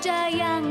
这样